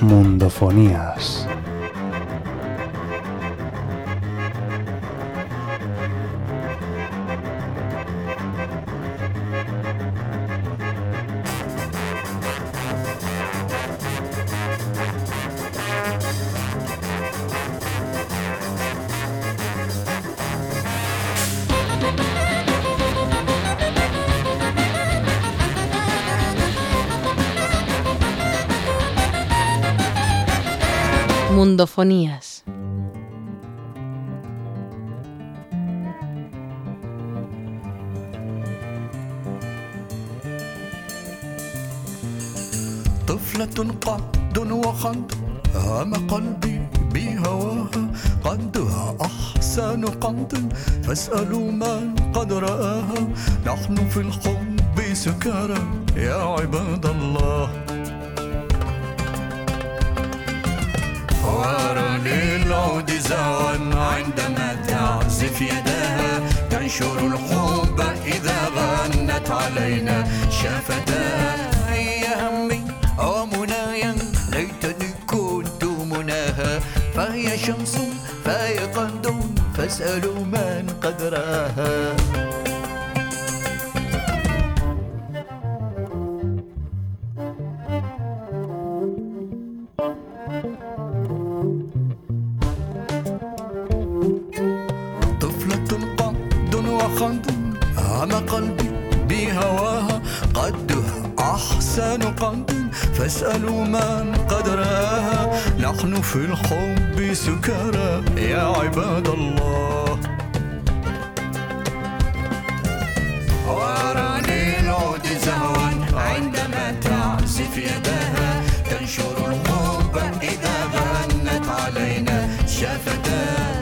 Mundofonías. Mundofonías. طفلة قد وخد هام قلبي بهواها قدها أحسن قد فاسألوا من قد رآها نحن في الحب سكارى. يا عباد الله. العود زوا عندما تعزف يداها تنشر الحب إذا غنت علينا. شفتاها هي همي ومنايا ليتني كنت مناها. فهي شمس فهي قند فاسألوا من قد رآها. وخد عم قلبي بهواها قدها أحسن قد فاسألوا من قد رآها نحن في الحب سكارى يا عباد الله. وراني العود زهوا عندما تعزف يداها تنشر الحب إذا غنت علينا شفتاها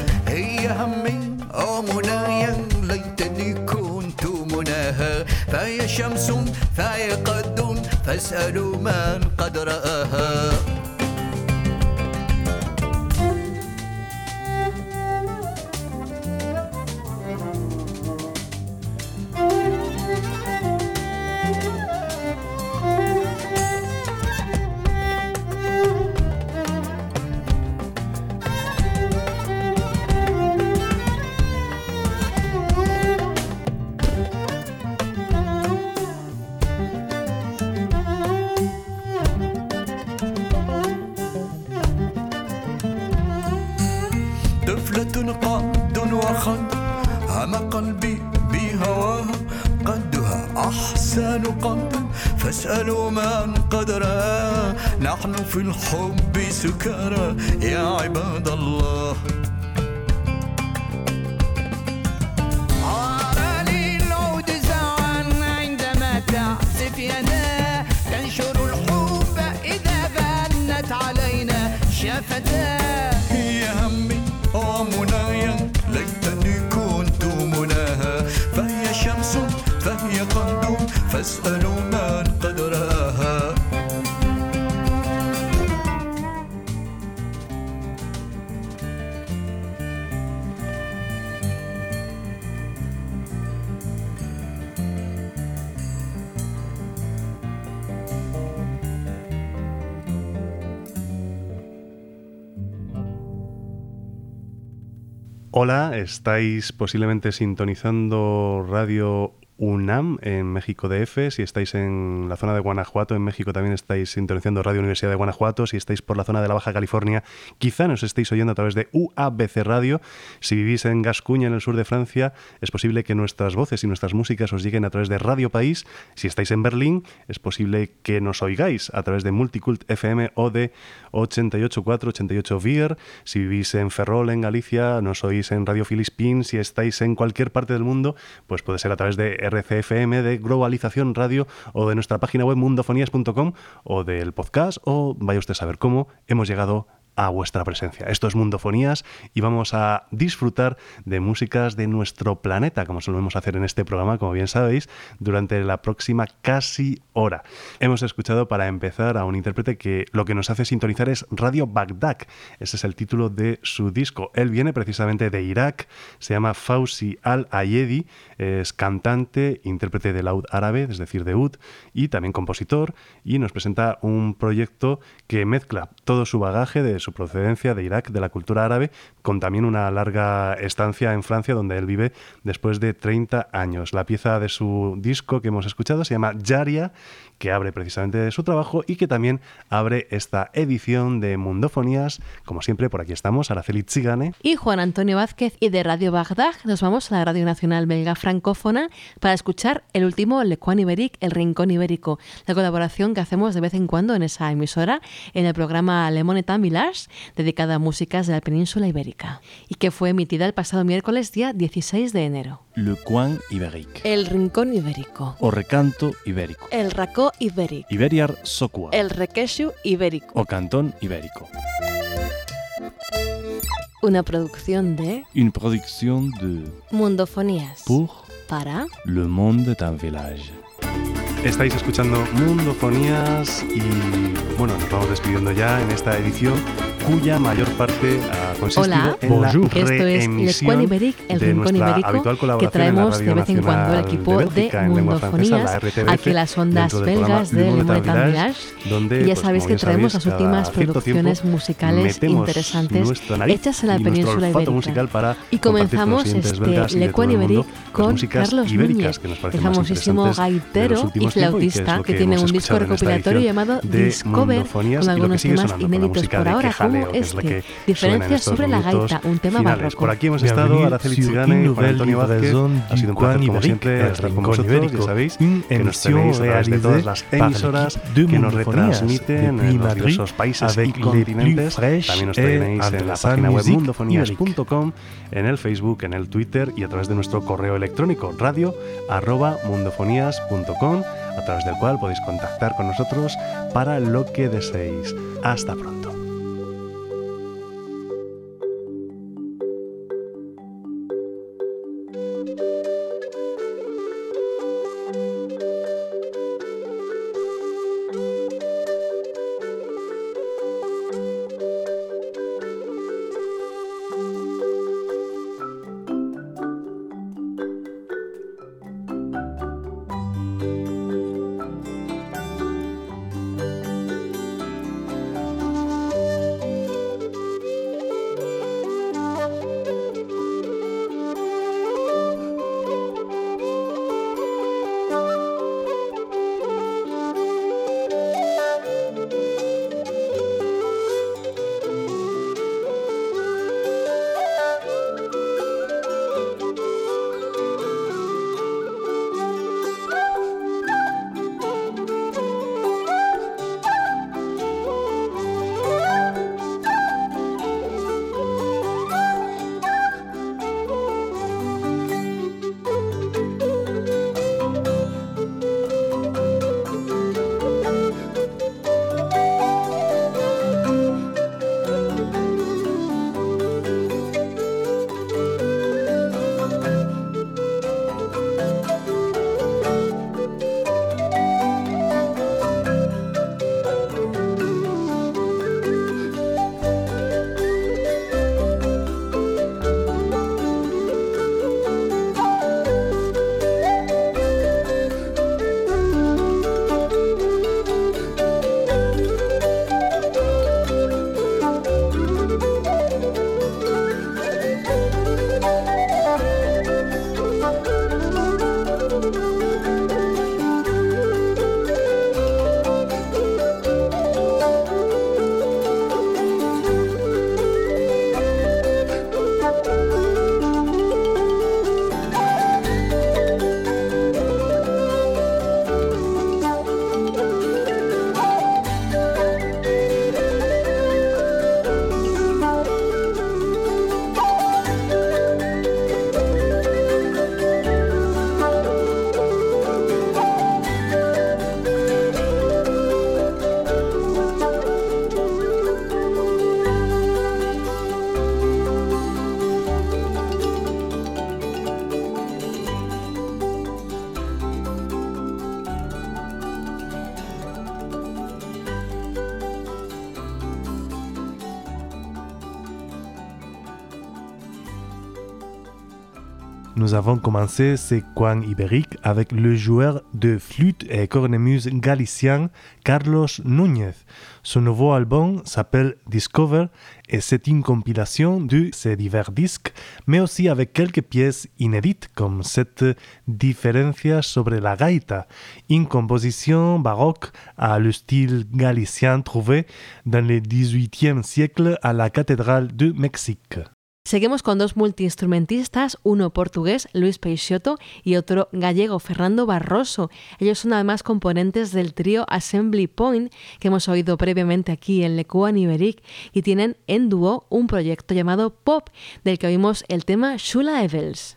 شمس فهي قد فاسألوا من قد رآها. قلبي بهواها قدها أحسن قد فاسألوا من قد رآها نحن في الحب سكارى يا عباد الله. تعزف تنشر الحب إذا علينا Hola, estáis posiblemente sintonizando Radio UNAM en México DF. Si estáis en la zona de Guanajuato, en México también estáis sintonizando Radio Universidad de Guanajuato. Si estáis por la zona de la Baja California, quizá nos estéis oyendo a través de UABC Radio. Si vivís en Gascuña, en el sur de Francia, es posible que nuestras voces y nuestras músicas os lleguen a través de Radio País. Si estáis en Berlín, es posible que nos oigáis a través de Multicult FM o de 88.4, 88 Vier. Si vivís en Ferrol, en Galicia, nos oís en Radio Filispín. Si estáis en cualquier parte del mundo, pues puede ser a través de RCFM, de Globalización Radio o de nuestra página web mundofonías.com o del podcast o vaya usted a saber cómo hemos llegado a vuestra presencia. Esto es Mundofonías y vamos a disfrutar de músicas de nuestro planeta, como solemos hacer en este programa, como bien sabéis, durante la próxima casi hora. Hemos escuchado para empezar a un intérprete que lo que nos hace sintonizar es Radio Baghdad. Ese es el título de su disco. Él viene precisamente de Irak, se llama Fauzi Al-Ayedi, es cantante, intérprete de laúd árabe, es decir, de y también compositor, y nos presenta un proyecto que mezcla todo su bagaje de su procedencia de Irak, de la cultura árabe, con también una larga estancia en Francia, donde él vive después de 30 años. La pieza de su disco que hemos escuchado se llama Yaria, que abre precisamente su trabajo y que también abre esta edición de Mundofonías. Como siempre, por aquí estamos, Araceli Zigane. Y Juan Antonio Vázquez y de Radio Bagdad nos vamos a la Radio Nacional Belga Francófona para escuchar el último Le Coin Ibérique, El Rincón Ibérico, la colaboración que hacemos de vez en cuando en esa emisora en el programa Le Monetin Village, dedicada a músicas de la península ibérica, y que fue emitida el pasado miércoles día 16 de enero. Le coin ibérique. El Rincón Ibérico. O recanto ibérico. El Racó Ibérico. Iberiar socua. El Requeshu Ibérico. O cantón ibérico. Una producción de Une production de Mundofonías. Pour Para le monde d'un village. Estáis escuchando Mundofonías y bueno, nos vamos despidiendo ya en esta edición cuya mayor parte ha consistido Hola. en la. Esto es Le Ibérique, el de Rincón Ibérico, que traemos de vez en cuando el equipo de Bélgica, francesa, Mundofonías, la aquí las ondas belgas Monetin Village, donde, Y ya pues, sabéis que traemos las últimas producciones tiempo musicales interesantes hechas en la península ibérica. para Y comenzamos este de Le las con Carlos Núñez, el famosísimo de gaitero y flautista que que tiene un disco recopilatorio llamado Discover con algunos temas inéditos por ahora como este, diferencias sobre la gaita, un tema finales. barroco. Por aquí hemos estado, Araceli une y Juan Antonio Vázquez. Ha sido un placer, como siempre, el estar con vosotros, ya ibérico, sabéis, que nos tenéis a través de todas las emisoras que nos retransmiten en los diversos países y continentes. También nos tenéis en la página web mundofonías.com, en el Facebook, en el Twitter y a través de nuestro correo electrónico radio arroba mundofonías.com, a través del cual podéis contactar con nosotros para lo que deseéis. Hasta pronto. Nous avons commencé ce coin ibérique avec le joueur de flûte et cornemuse galicien Carlos Núñez. Son nouveau album s'appelle Discover et c'est une compilation de ses divers disques, mais aussi avec quelques pièces inédites comme cette Diferencia sobre la gaita, une composition baroque à le style galicien trouvé dans le XVIIIe siècle à la cathédrale de Mexique. Seguimos con dos multiinstrumentistas, uno portugués, Luis Peixoto, y otro gallego, Fernando Barroso. Ellos son además componentes del trío Assembly Point, que hemos oído previamente aquí en Lecuan Iberic, y tienen en dúo un proyecto llamado Pop, del que oímos el tema Shula Evels.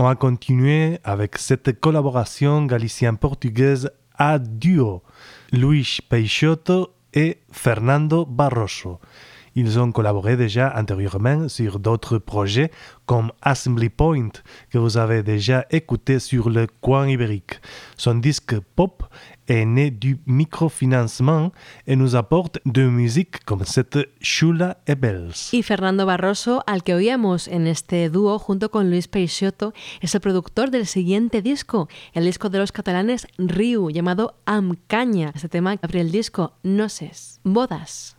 On a continué avec cette collaboration galicienne-portugaise à duo, Luis Peixoto et Fernando Barroso. Ils ont collaboré déjà antérieurement sur d'autres projets comme Assembly Point, que vous avez déjà écouté sur le coin ibérique. Son disque pop est né du microfinancement et nous apporte de musique comme cette et Bells. Y Fernando Barroso, al que oíamos en este dúo junto con Luis Peixoto, es el productor del siguiente disco, el disco de los catalanes Riu, llamado Amcaña. Este tema abre el disco Noses, Bodas.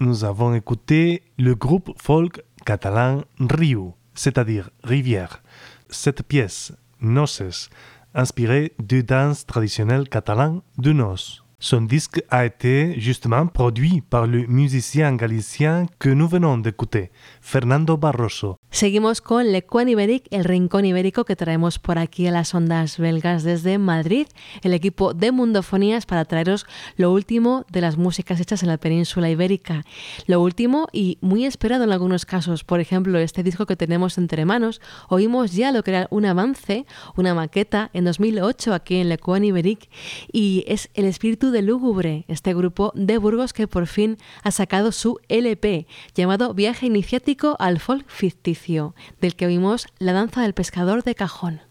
Nous avons écouté le groupe folk catalan Riu, c'est-à-dire rivière. Cette pièce, Noces, inspirée du danse traditionnel catalan de noces. Son disque a été justement produit par le musicien galicien que nous venons d'écouter, Fernando Barroso. Seguimos con Lecuan Iberic, el rincón ibérico que traemos por aquí a las ondas belgas desde Madrid, el equipo de Mundofonías para traeros lo último de las músicas hechas en la península ibérica. Lo último y muy esperado en algunos casos, por ejemplo, este disco que tenemos entre manos, oímos ya lo que era un avance, una maqueta en 2008 aquí en Lecuan Iberic y es el espíritu de Lúgubre, este grupo de Burgos que por fin ha sacado su LP llamado Viaje Iniciático al Folk Ficticio del que oímos La danza del pescador de cajón.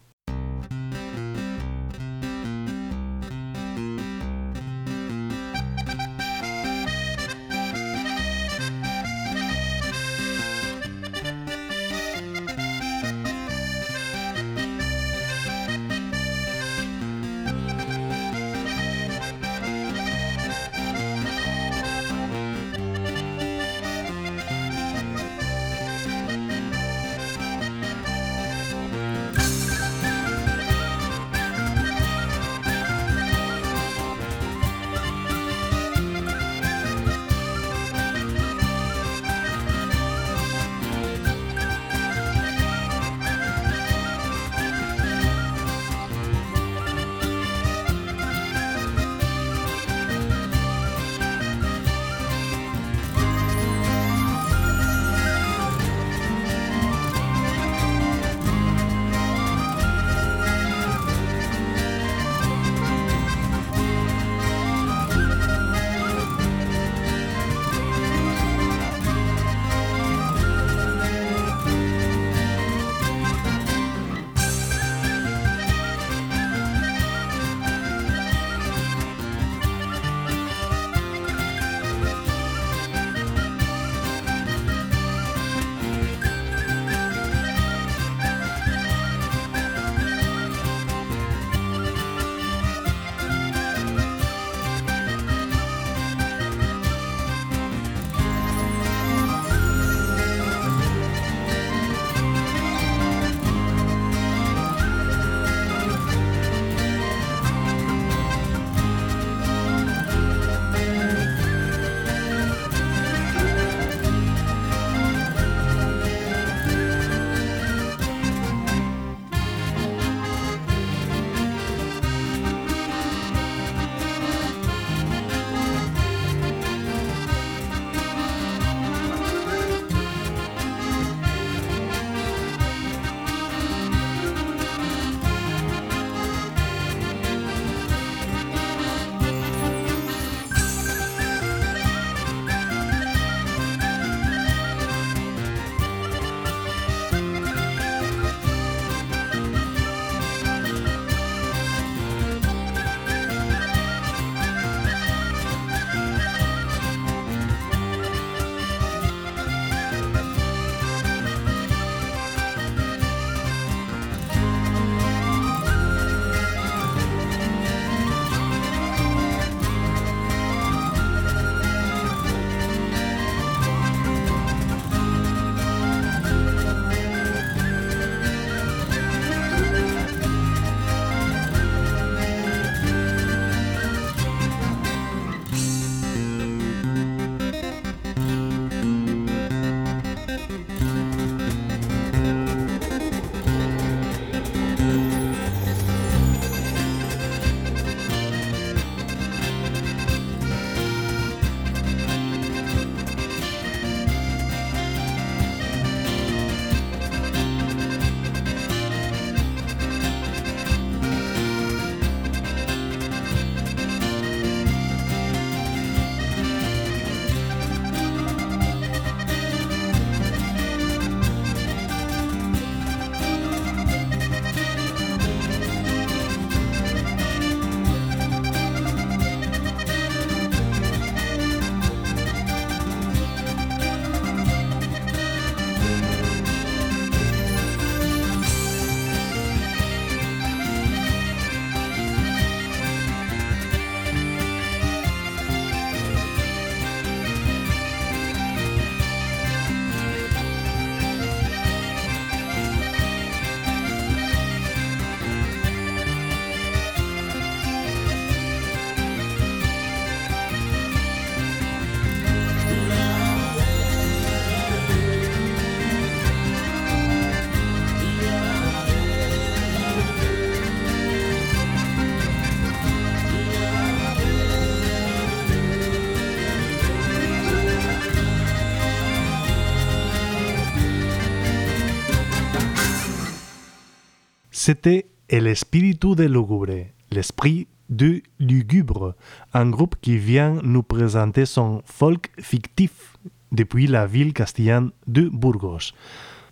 C'était El Espíritu de Lugubre, l'esprit de Lugubre, un groupe qui vient nous présenter son folk fictif depuis la ville castillane de Burgos.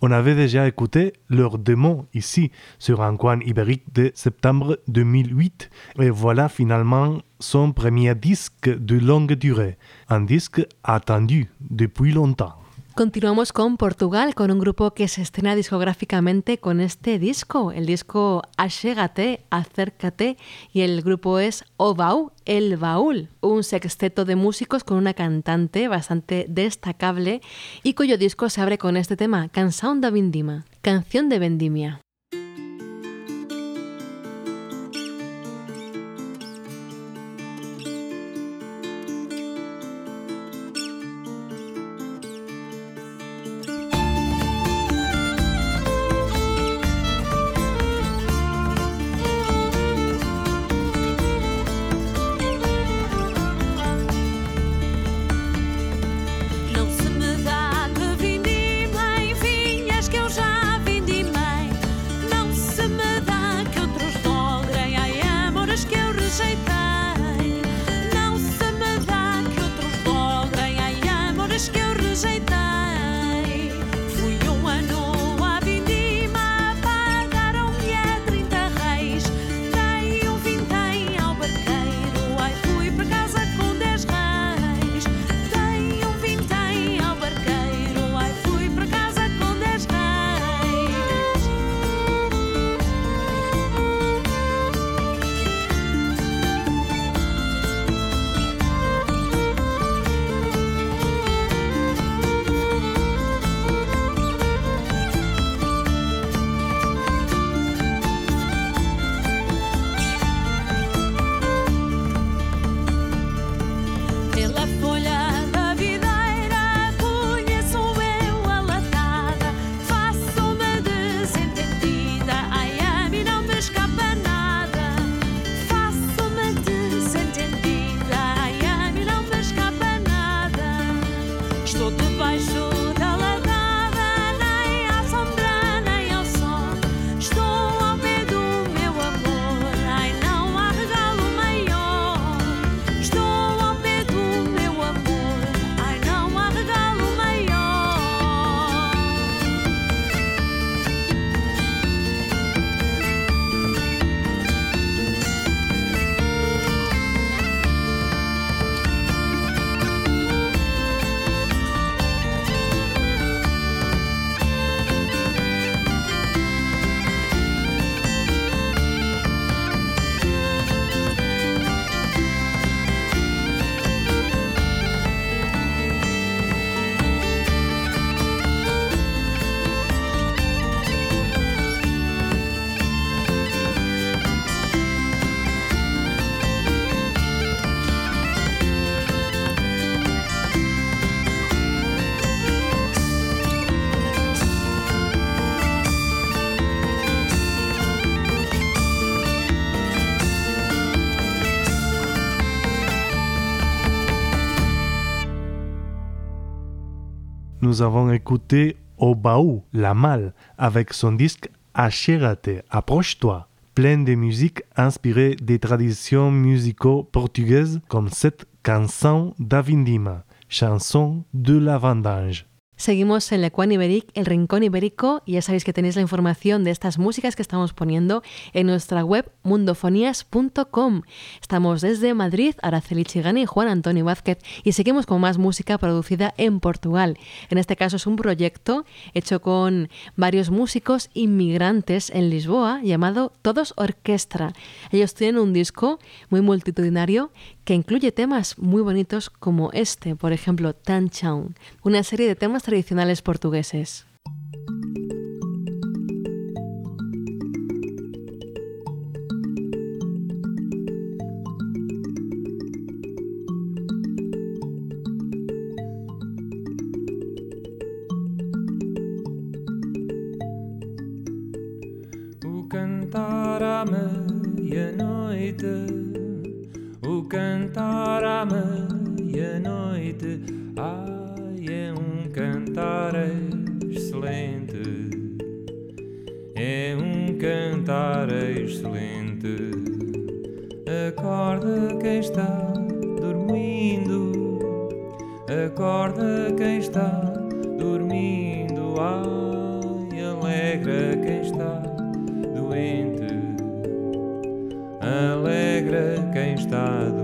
On avait déjà écouté leur démon ici sur un coin ibérique de septembre 2008 et voilà finalement son premier disque de longue durée, un disque attendu depuis longtemps. Continuamos con Portugal, con un grupo que se estrena discográficamente con este disco, el disco Achégate, Acércate, y el grupo es O Baú, El Baúl, un sexteto de músicos con una cantante bastante destacable y cuyo disco se abre con este tema, Canção da Vindima, canción de vendimia. Nous avons écouté Au Baou, la malle, avec son disque Achérate, approche-toi, plein de musique inspirée des traditions musicaux portugaises comme cette canção da Vindima, chanson de la vendange. Seguimos en Lecuan Iberic, el Rincón Ibérico, y ya sabéis que tenéis la información de estas músicas que estamos poniendo en nuestra web mundofonías.com. Estamos desde Madrid, Araceli Chigani y Juan Antonio Vázquez, y seguimos con más música producida en Portugal. En este caso es un proyecto hecho con varios músicos inmigrantes en Lisboa llamado Todos Orquestra. Ellos tienen un disco muy multitudinario que incluye temas muy bonitos como este, por ejemplo, Tanchão, una serie de temas tradicionales portugueses. Cantar excelente, é um cantar excelente. Acorda quem está dormindo, acorda quem está dormindo. Ai, alegra quem está doente, alegra quem está doente.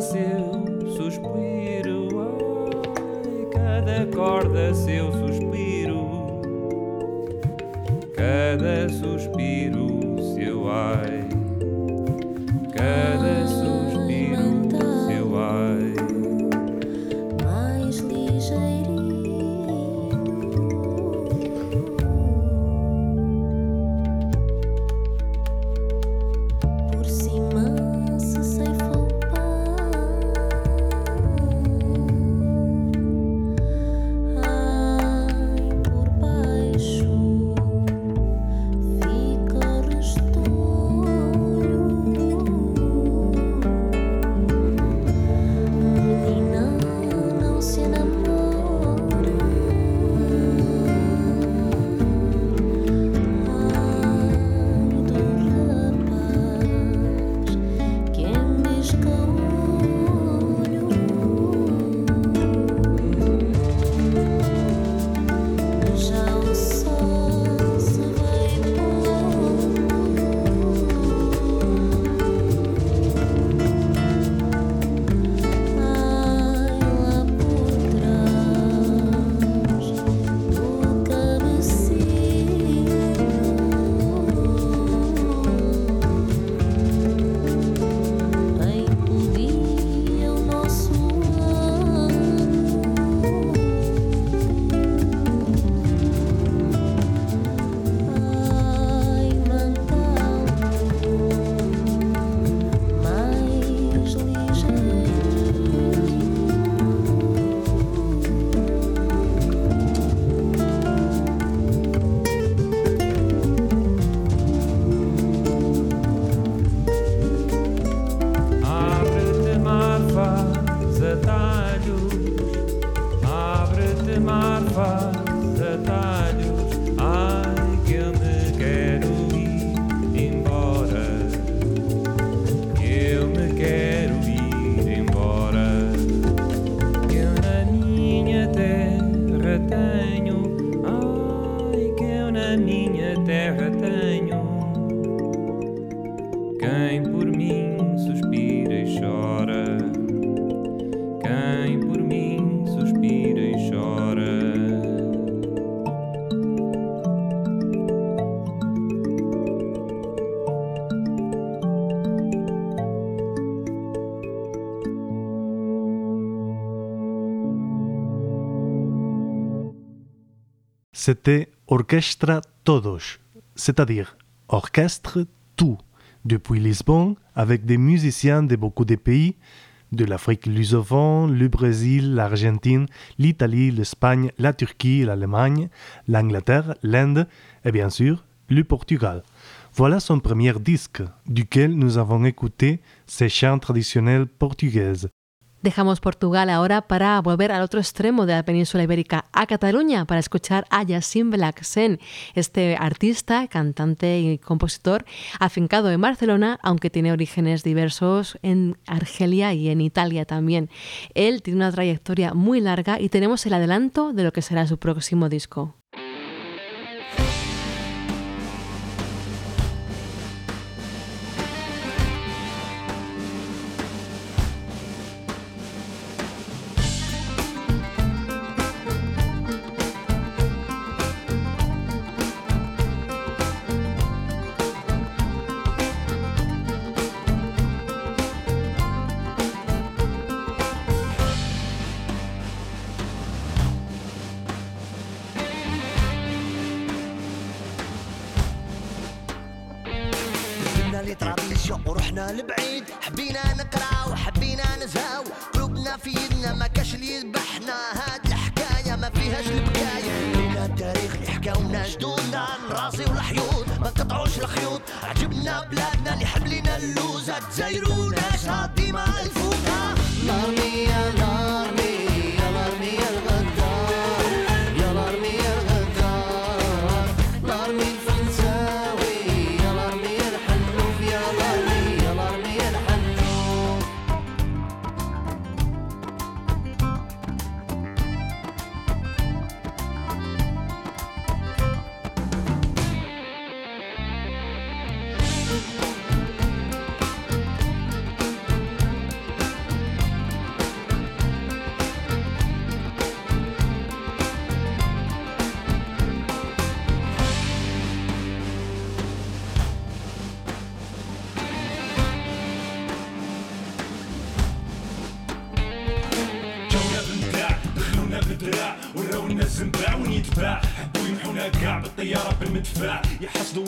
Brasil. C'était Orchestra Todos, c'est-à-dire orchestre tout, depuis Lisbonne, avec des musiciens de beaucoup de pays, de l'Afrique lusophone, le Brésil, l'Argentine, l'Italie, l'Espagne, la Turquie, l'Allemagne, l'Angleterre, l'Inde et bien sûr le Portugal. Voilà son premier disque, duquel nous avons écouté ses chants traditionnels portugaises. Dejamos Portugal ahora para volver al otro extremo de la península ibérica, a Cataluña, para escuchar a Yassin Blacksen, este artista, cantante y compositor afincado en Barcelona, aunque tiene orígenes diversos en Argelia y en Italia también. Él tiene una trayectoria muy larga y tenemos el adelanto de lo que será su próximo disco.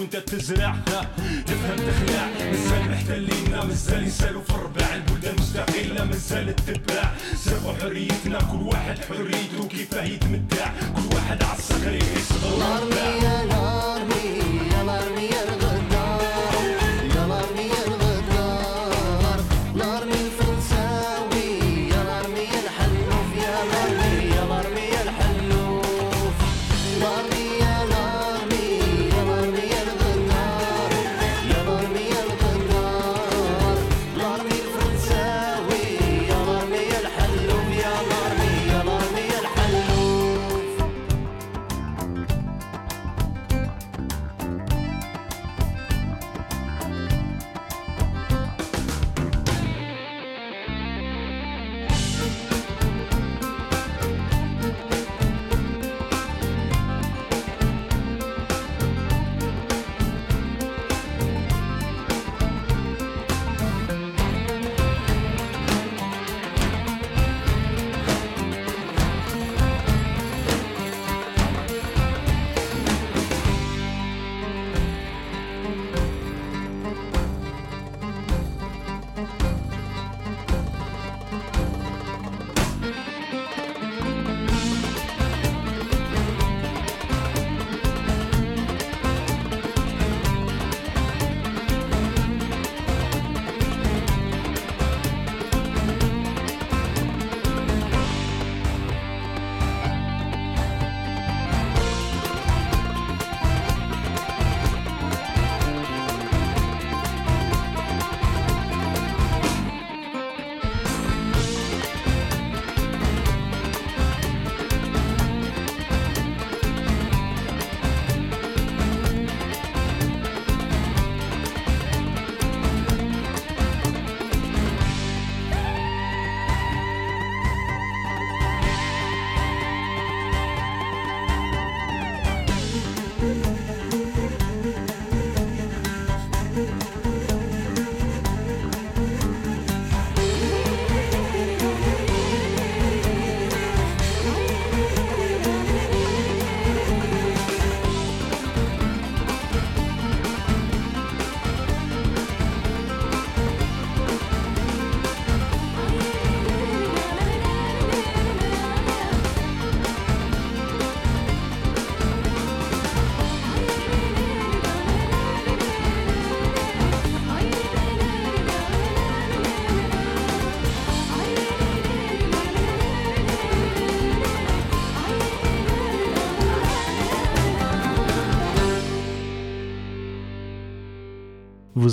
وانت تزرع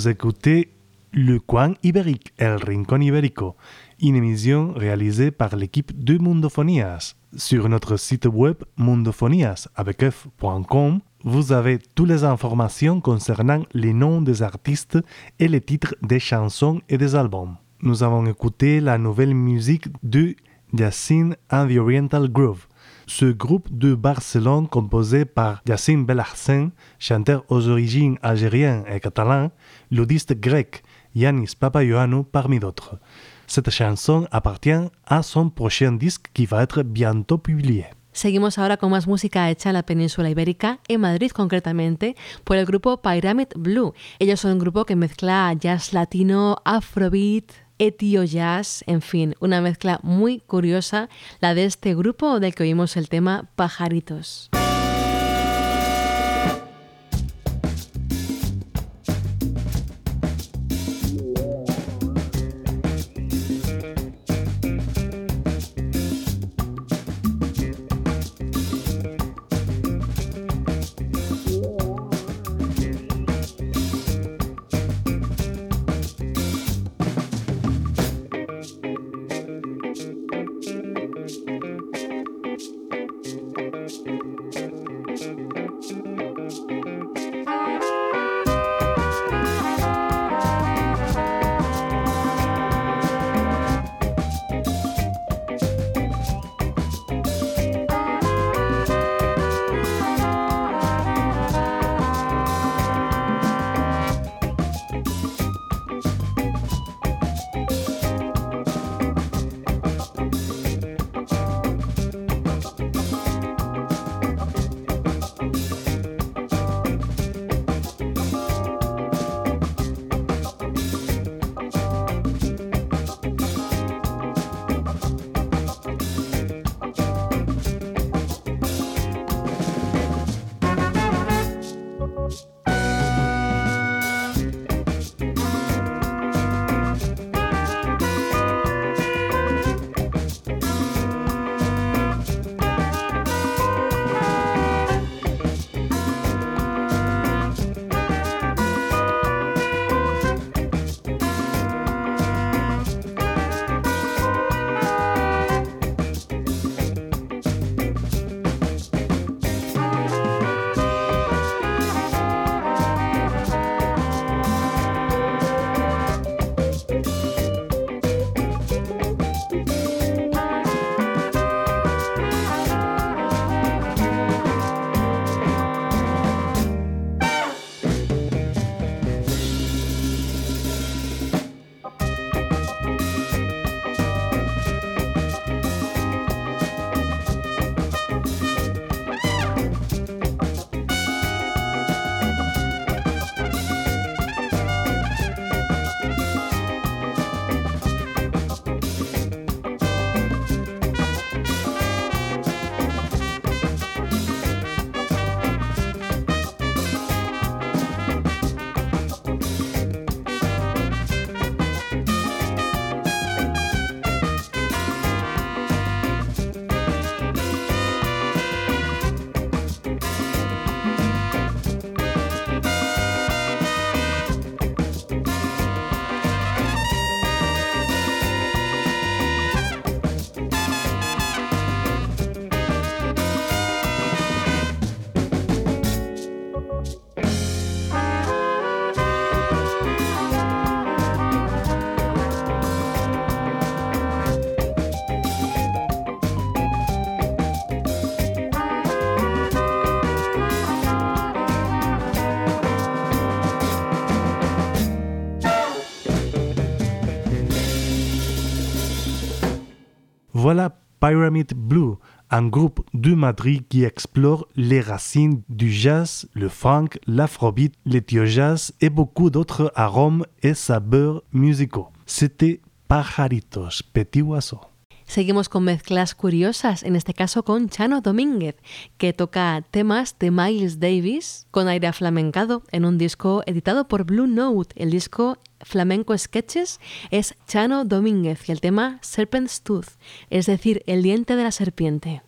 Vous écoutez Le Coin Ibérique, El Rincón Ibérico, une émission réalisée par l'équipe de Mundofonias. Sur notre site web mundofonias vous avez toutes les informations concernant les noms des artistes et les titres des chansons et des albums. Nous avons écouté la nouvelle musique de Yacine and the Oriental Groove. Ce groupe de Barcelone composé par Yacine Belhassan, chanteur aux origines algériennes et catalans, ludiste grec Yanis Papaioannou parmi d'autres. Cette chanson appartient à son prochain disque qui va être bientôt publié. Seguimos ahora con más música hecha en la península ibérica, en Madrid concretamente, por el grupo Pyramid Blue. Ellos son un grupo que mezcla jazz latino, afrobeat, etio jazz, en fin, una mezcla muy curiosa, la de este grupo del que oímos el tema Pajaritos. Voilà Pyramid Blue, un groupe de Madrid qui explore les racines du jazz, le funk, l'afrobeat, l'éthio-jazz et beaucoup d'autres arômes et saveurs musicaux. C'était Pajaritos, Petit Oiseau. Seguimos con mezclas curiosas, en este caso con Chano Domínguez, que toca temas de Miles Davis con aire aflamencado en un disco editado por Blue Note. El disco Flamenco Sketches es Chano Domínguez y el tema Serpent's Tooth, es decir, el diente de la serpiente.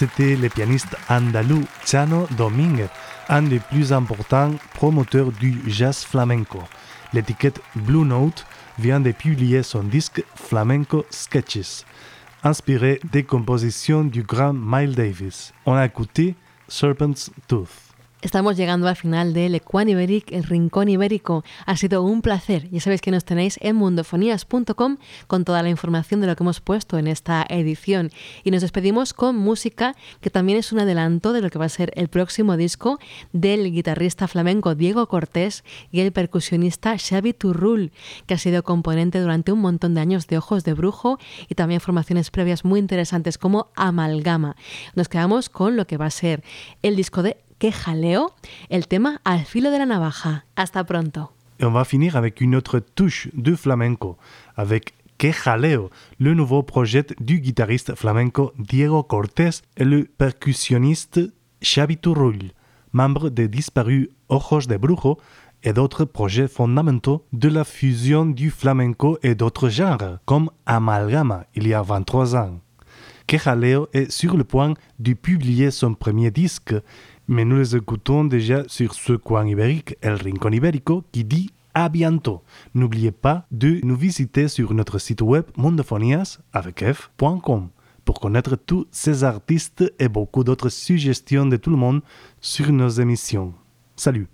C'était le pianiste andalou Chano Domínguez, un des plus importants promoteurs du jazz flamenco. L'étiquette Blue Note vient de publier son disque Flamenco Sketches, inspiré des compositions du grand Miles Davis. On a écouté Serpent's Tooth. Estamos llegando al final del Ecuan Iberic, el Rincón Ibérico. Ha sido un placer. Ya sabéis que nos tenéis en mundofonías.com con toda la información de lo que hemos puesto en esta edición. Y nos despedimos con música que también es un adelanto de lo que va a ser el próximo disco del guitarrista flamenco Diego Cortés y el percusionista Xavi Turrul, que ha sido componente durante un montón de años de Ojos de Brujo y también formaciones previas muy interesantes como Amalgama. Nos quedamos con lo que va a ser el disco de Qué jaleo, el tema Al filo de la navaja. Hasta pronto. Et on va finir avec une autre touche de flamenco, avec Que Jaleo, le nouveau projet du guitariste flamenco Diego Cortés et le percussionniste Xavi Turrull, membre des disparus Ojos de Brujo et d'autres projets fondamentaux de la fusion du flamenco et d'autres genres, comme Amalgama il y a 23 ans. Que Jaleo est sur le point de publier son premier disque, mais nous les écoutons déjà sur ce coin ibérique, El Rincón Ibérico, qui dit à bientôt. N'oubliez pas de nous visiter sur notre site web mondofonias avec f.com pour connaître tous ces artistes et beaucoup d'autres suggestions de tout le monde sur nos émissions. Salut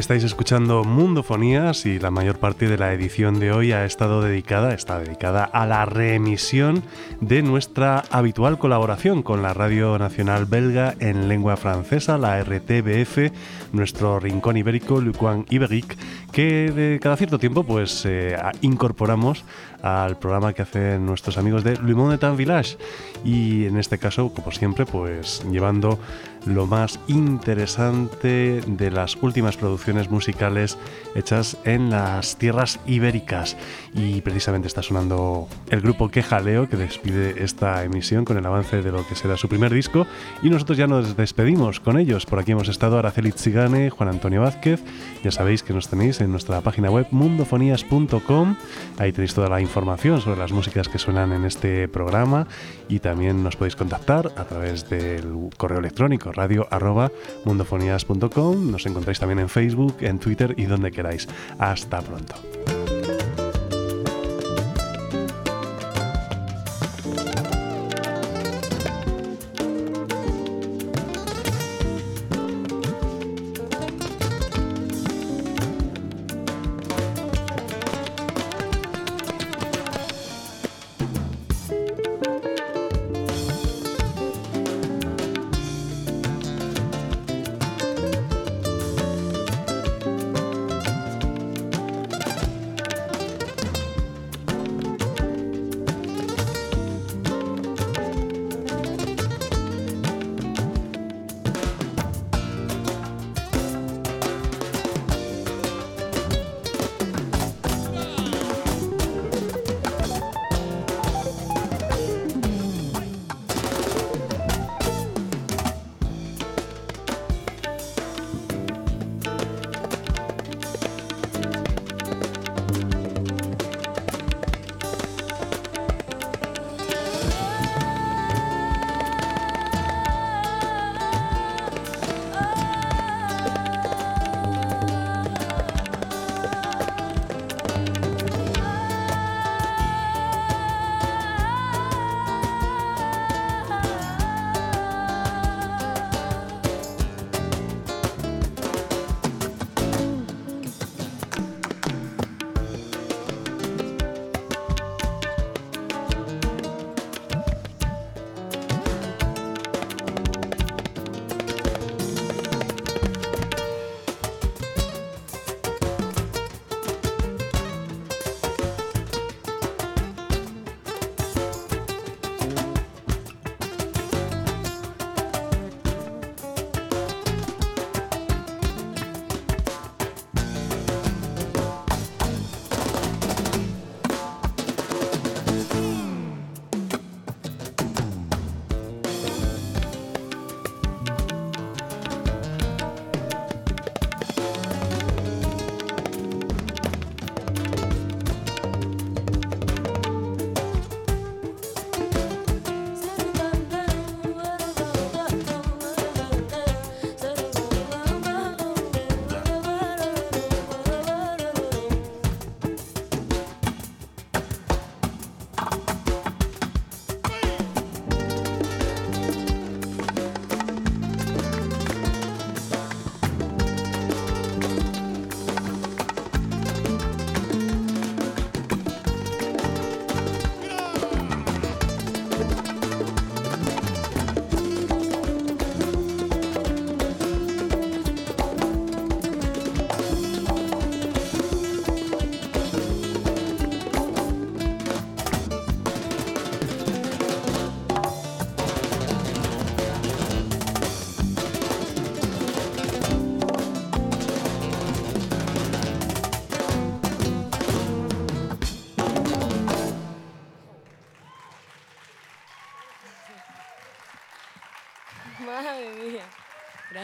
Estáis escuchando Mundofonías y la mayor parte de la edición de hoy ha estado dedicada, está dedicada a la reemisión de nuestra habitual colaboración con la Radio Nacional Belga en lengua francesa, la RTBF, nuestro rincón ibérico, Le Coin Ibérique, que de cada cierto tiempo pues eh, incorporamos al programa que hacen nuestros amigos de Le Monde Temps Village. Y en este caso, como siempre, pues llevando lo más interesante de las últimas producciones musicales hechas en las tierras ibéricas. Y precisamente está sonando el grupo Que Jaleo, que despide esta emisión con el avance de lo que será su primer disco. Y nosotros ya nos despedimos con ellos. Por aquí hemos estado Araceli Tzigane, Juan Antonio Vázquez. Ya sabéis que nos tenéis en nuestra página web mundofonías.com. Ahí tenéis toda la información sobre las músicas que suenan en este programa. Y también nos podéis contactar a través del correo electrónico radio arroba mundofonías.com. Nos encontráis también en Facebook, en Twitter y donde queráis. Hasta pronto.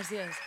Gracias.